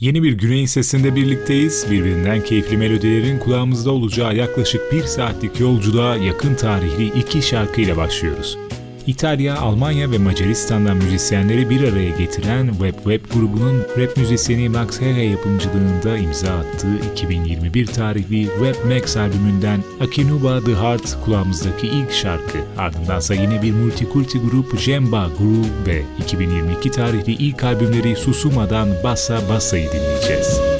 Yeni bir Güney sesinde birlikteyiz. Birbirinden keyifli melodilerin kulağımızda olacağı yaklaşık bir saatlik yolculuğa yakın tarihli iki şarkıyla başlıyoruz. İtalya, Almanya ve Macaristan'dan müzisyenleri bir araya getiren Web Web grubunun rap müzisyeni Max Herre yapımcılığında imza attığı 2021 tarihli Web Max albümünden Akinuba The Heart kulağımızdaki ilk şarkı. Ardındansa yine bir multikulti grup Jemba Groove ve 2022 tarihli ilk albümleri Susuma'dan Bassa Bassa'yı dinleyeceğiz.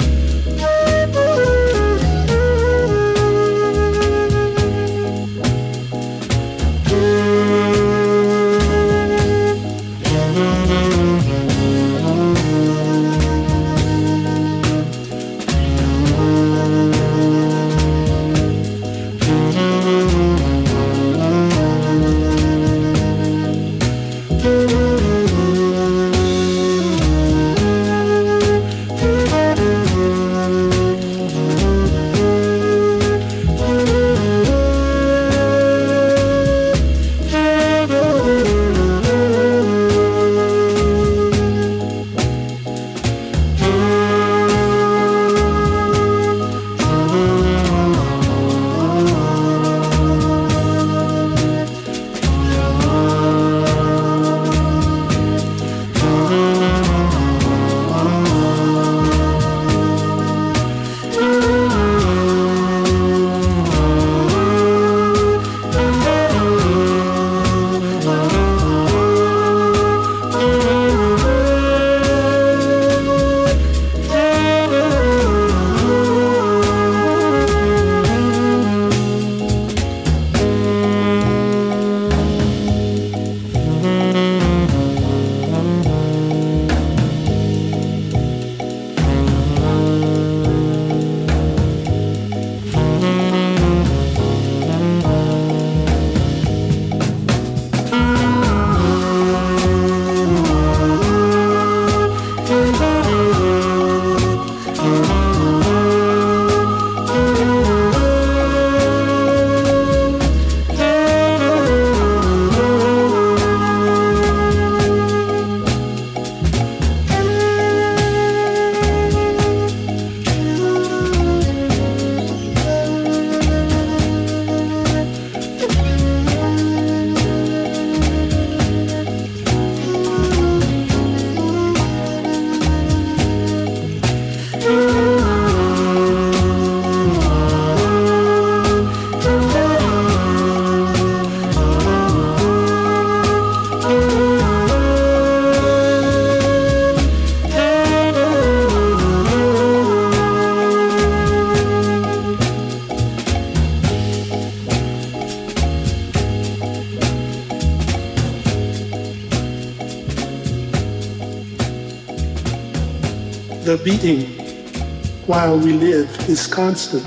While we live is constant.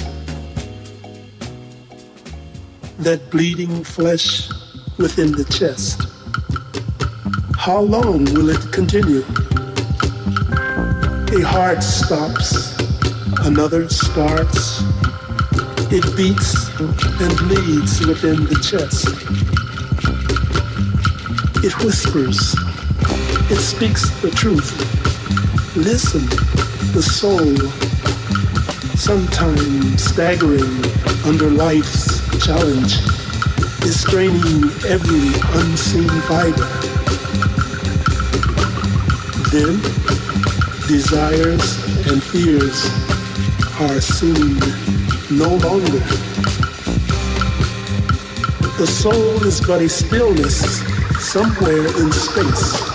That bleeding flesh within the chest. How long will it continue? A heart stops, another starts. It beats and bleeds within the chest. It whispers. It speaks the truth Listen, the soul, sometimes staggering under life's challenge, is straining every unseen fiber. Then, desires and fears are seen no longer. The soul is but a stillness somewhere in space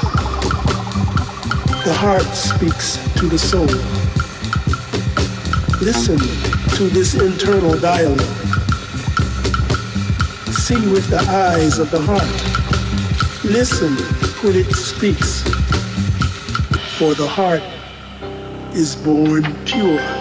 the heart speaks to the soul. Listen to this internal dialogue. See with the eyes of the heart. Listen when it speaks. For the heart is born pure.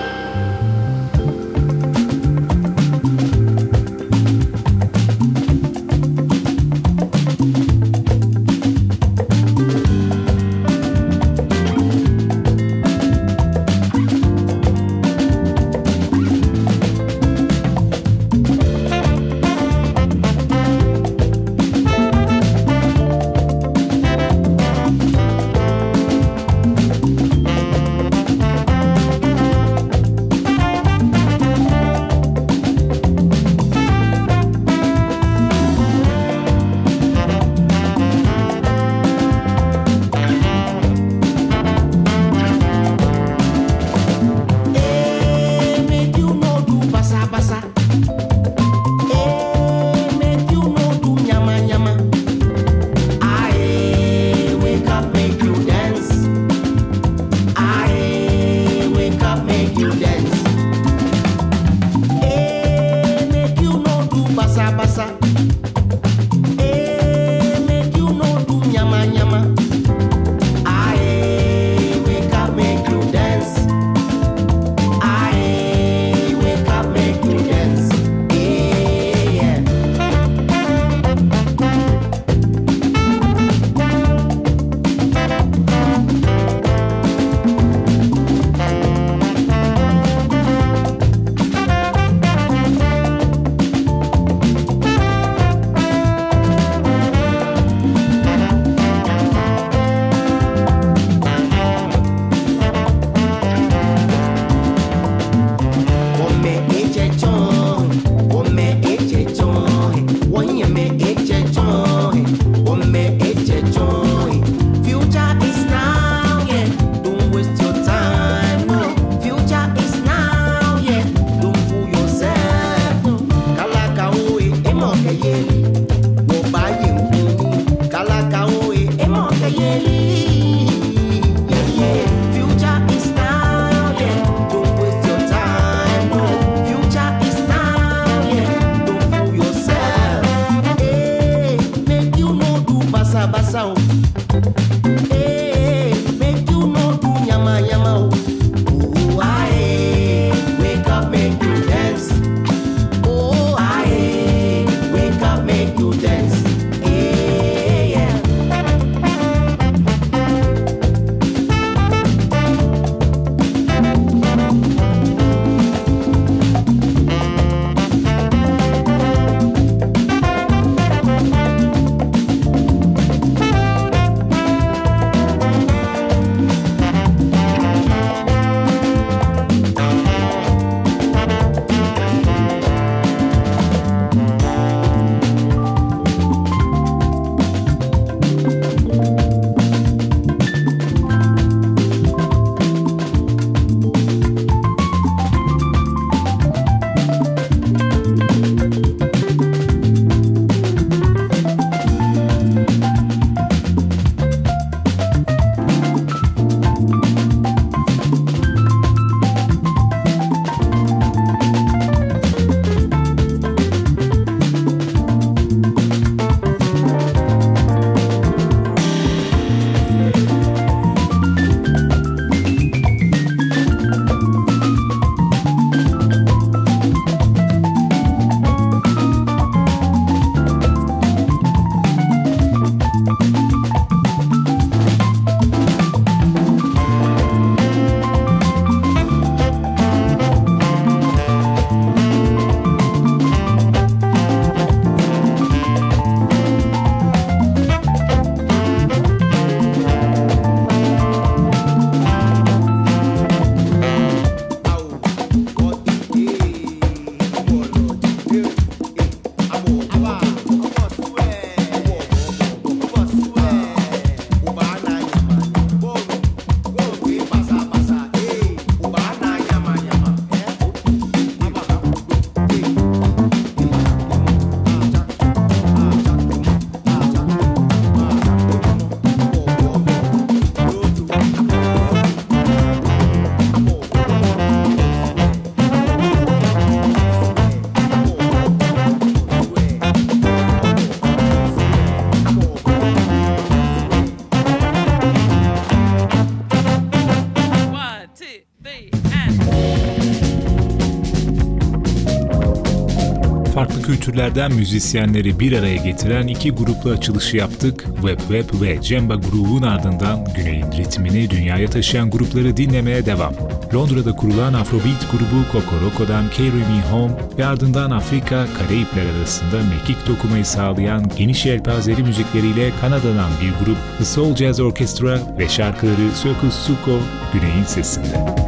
Kültürlerden müzisyenleri bir araya getiren iki grupla açılışı yaptık. Web Web ve Cemba grubun ardından Güney'in ritmini dünyaya taşıyan grupları dinlemeye devam. Londra'da kurulan Afrobeat grubu Kokoroko'dan Carry Me Home ve ardından Afrika, Karayipler arasında mekik dokumayı sağlayan geniş yelpazeli müzikleriyle Kanada'dan bir grup The Soul Jazz Orchestra ve şarkıları Circus Suko Güney'in sesinde.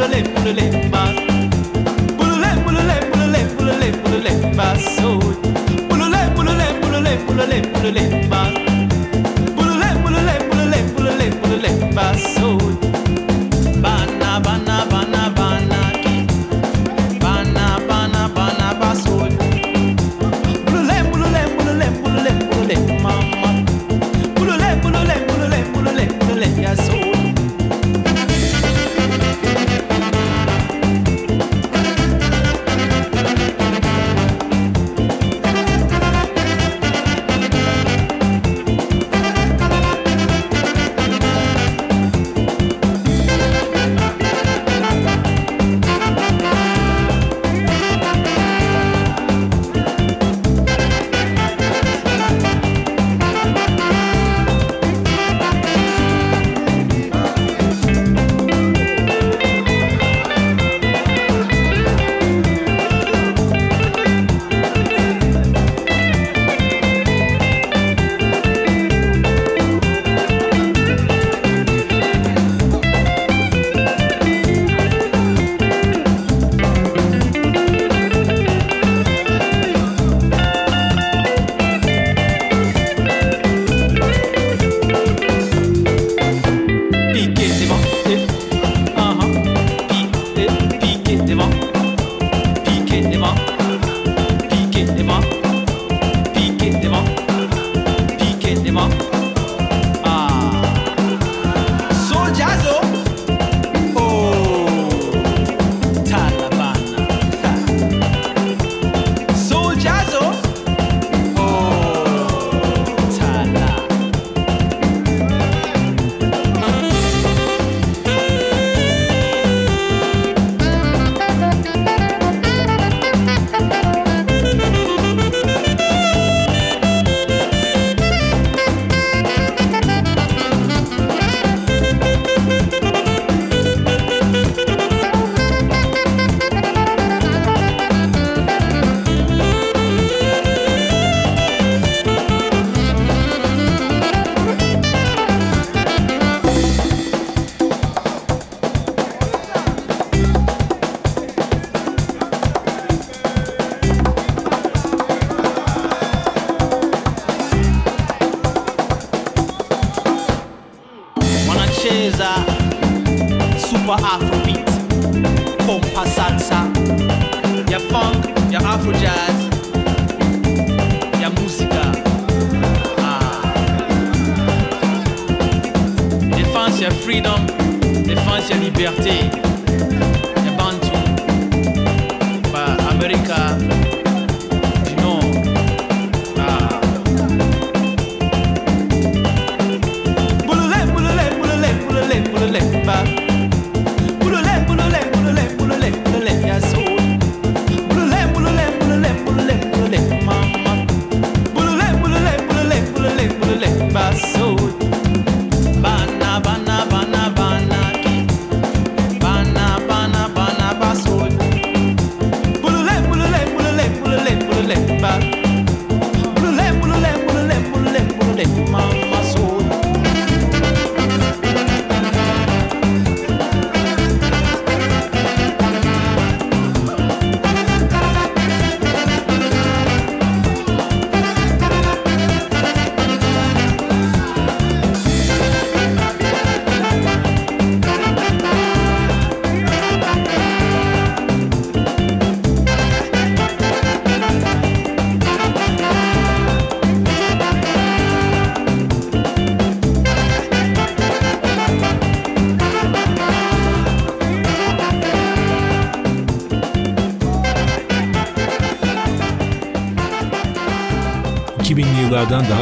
bulule bulule bulule bulule bulule bulule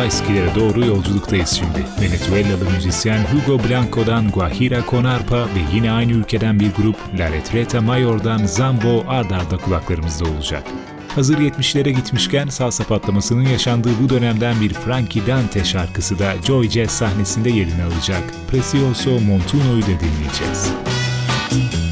eskilere doğru yolculuktayız şimdi. Venezuelalı müzisyen Hugo Blanco'dan Guajira Conarpa ve yine aynı ülkeden bir grup La Letreta Mayor'dan Zambo ard arda kulaklarımızda olacak. Hazır 70'lere gitmişken salsa patlamasının yaşandığı bu dönemden bir Frankie Dante şarkısı da Joy Jazz sahnesinde yerini alacak. Precioso Montuno'yu da dinleyeceğiz. montuno,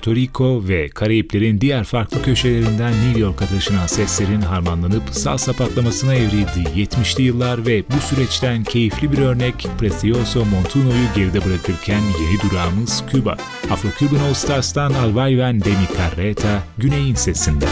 Porto Rico ve Karayiplerin diğer farklı köşelerinden New York'a taşınan seslerin harmanlanıp salsa patlamasına evrildiği 70'li yıllar ve bu süreçten keyifli bir örnek Precioso Montuno'yu geride bırakırken yeni durağımız Küba. Afro-Cuban All Stars'tan Alvayven Demi Carreta, Güney'in sesinde.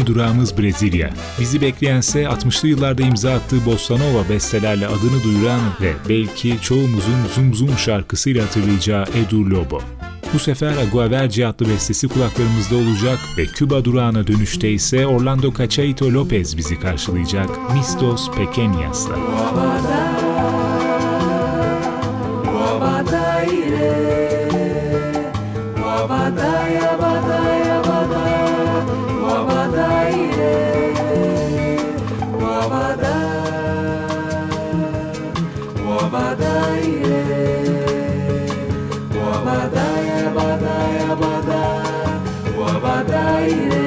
önemli durağımız Brezilya. Bizi bekleyense 60'lı yıllarda imza attığı Bossanova bestelerle adını duyuran ve belki çoğumuzun Zum Zum şarkısıyla hatırlayacağı Edur Lobo. Bu sefer Aguaverci adlı bestesi kulaklarımızda olacak ve Küba durağına dönüşte ise Orlando Cachaito Lopez bizi karşılayacak Mistos Pequeñas'la. Wabadaire, Yeah.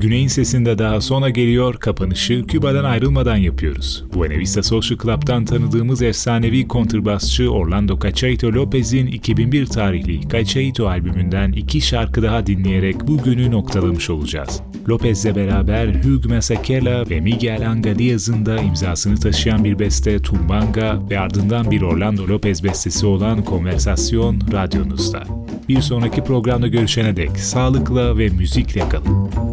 Güney'in sesinde daha sona geliyor, kapanışı Küba'dan ayrılmadan yapıyoruz. Buena Vista Social Club'dan tanıdığımız efsanevi kontrbasçı Orlando Cachaito Lopez'in 2001 tarihli Cachaito albümünden iki şarkı daha dinleyerek bugünü noktalamış olacağız. Lopez'le beraber Hugh Masekela ve Miguel Anga da imzasını taşıyan bir beste Tumbanga ve ardından bir Orlando Lopez bestesi olan Konversasyon radyonuzda. Bir sonraki programda görüşene dek sağlıkla ve müzikle kalın.